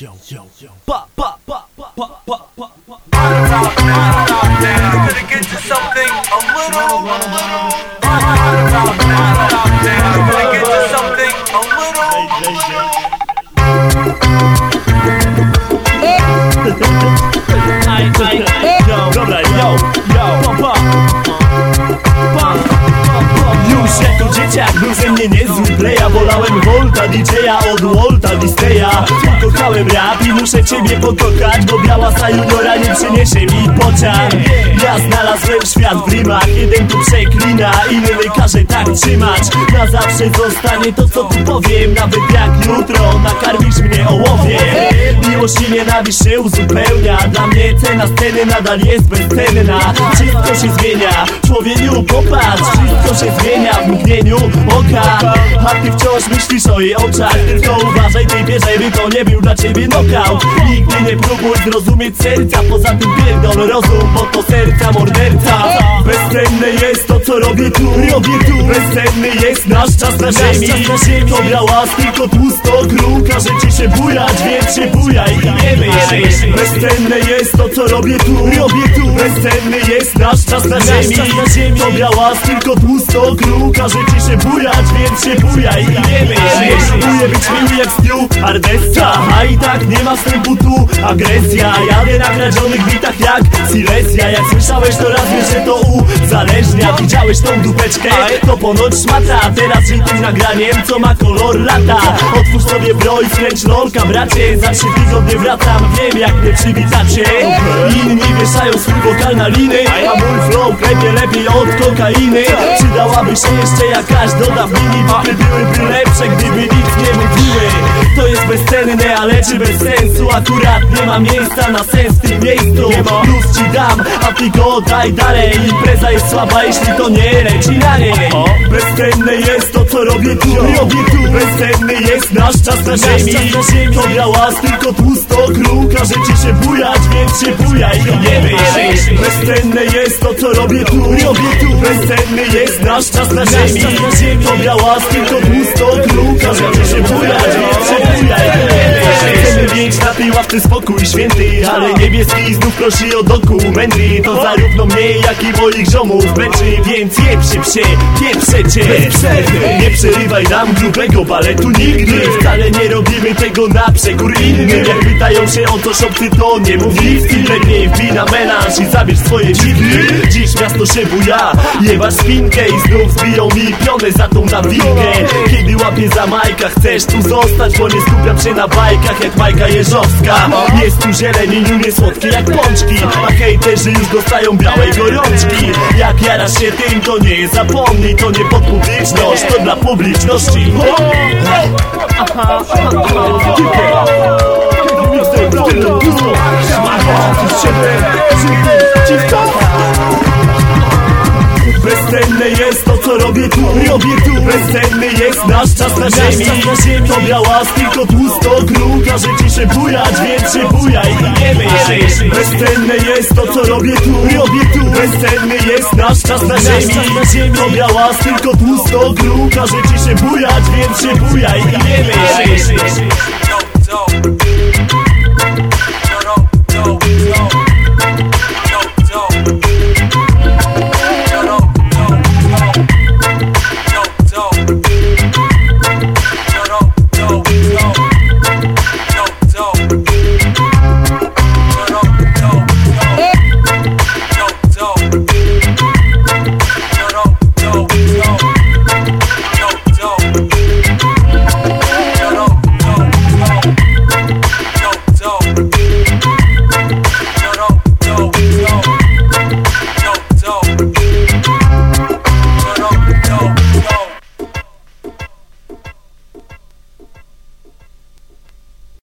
yo, yo, yo. Ba, ba, ba, ba, ba, ba, ba, ba. Could it get to something a little, a little? Could it get to something a little, little? Aj, aj, yo, yo, yo, dzieciak był ze mnie niezły playa Wolałem Volta, DJ-a od Walta Disneya Kochałem rap i muszę ciebie pokochać Bo biała sa juniora nie przyniesie mi pociąg. Ja znalazłem świat w rimach Jeden tu przeklina, inny każe tak trzymać. Na zawsze zostanie to co tu powiem Nawet jak jutro nakarmisz mnie ołowiem. Miłość i nienawiść się uzupełnia Dla mnie cena sceny nadal jest bezcenna. Wszystko się zmienia, człowieku popatrz Wszystko się zmienia w mgnieniu oka. A ty wciąż myślisz o jej oczach Tylko uważaj typie, żeby to nie był dla ciebie knockout Nigdy nie próbuj zrozumieć serca Poza tym pierdol rozum, bo to serca morderca. Bezcenne jest to co robię tu, robię tu. Bezcenny jest nasz czas na ziemi. Dobra łas, tylko tłusto kruk Każe ci się bujać, więc się bujaj. I nie myśl Bezcenne jest to co robię tu, robię tu. Bezcenny jest nasz czas na ziemi. Dobra łas, tylko tłusto kruk Każe ci się bujać, więc się bujaj. I nie myśl Próbuję być miły jak Stu Ardessa A i tak nie ma wstępu tu. Agresja. Jadę na kradzionych bitach jak Silesia. Jak słyszałeś to raz wiesz, że to uzależnia Widziałeś tą dupeczkę? To ponoć szmata. Teraz żyj tym nagraniem, co ma kolor lata. Otwórz sobie broń, skręć lolka bracie. Za trzy tygodnie wracam, wiem jak mnie przywitacie. Inni wieszają swój wokal na liny A mój flow klepie lepiej od kokainy. Przydałaby się jeszcze jakaś dodawniki By byłyby lepsze, gdyby nic nie mówiły. To jest bezcenne, ale czy bez sensu? Akurat nie ma miejsca na sens w tym miejscu. Plus ci dam, a ty go daj dalej. Impreza jest słaba, jeśli to nie leci na niej. Bezcenne jest to, co robię tu, robię tu. Bezcenny jest nasz czas na ziemi. To łas, tylko tłusto kruk Każe ci się bujać, więc się bujaj i nie myśl Bezcenne jest to, co robię tu, robię tu. Bezcenny jest nasz czas na ziemi. To łas, tylko tłusto kruk Każe ci się bujać, więc się bujaj i nie myśl Tej ławce spokój święty Ale niebieski znów prosi o dokumenty. To zarówno mnie, jak i moich ziomów Beczy, więc jeb się psie, pieprzę cię. Nie przerywaj nam grubego baletu nigdy. Wcale nie robimy tego na przekór innym Jak pytają się o to szopcy, to nie mów nic. Lepiej wbij na melanż i zabierz swoje dziki Dziś miasto się buja, jebasz spinkę I znów zbiją mi pionę za tą nawilkę Kiedy łapię za majka, chcesz tu zostać Bo nie skupiam się na bajkach jak Majka Jeżowska Jest tu zieleń i nie słodkie jak pączki. A hejterzy już dostają białej gorączki. Jak jarasz się tym, to nie zapomnij To nie pod publiczność, to dla publiczności Bezcenne jest to co robię tu, robię tu Bezcenny jest nasz czas na ziemi. To biała tylko tłusto kruk Każe ci się bujać, więc się bujaj i nie myśl Bezcenne jest to co robię tu, robię tu Bezcenny jest nasz czas na ziemi. To biała tylko tłusto kruk Każe ci się bujać, więc się bujaj i nie myśl.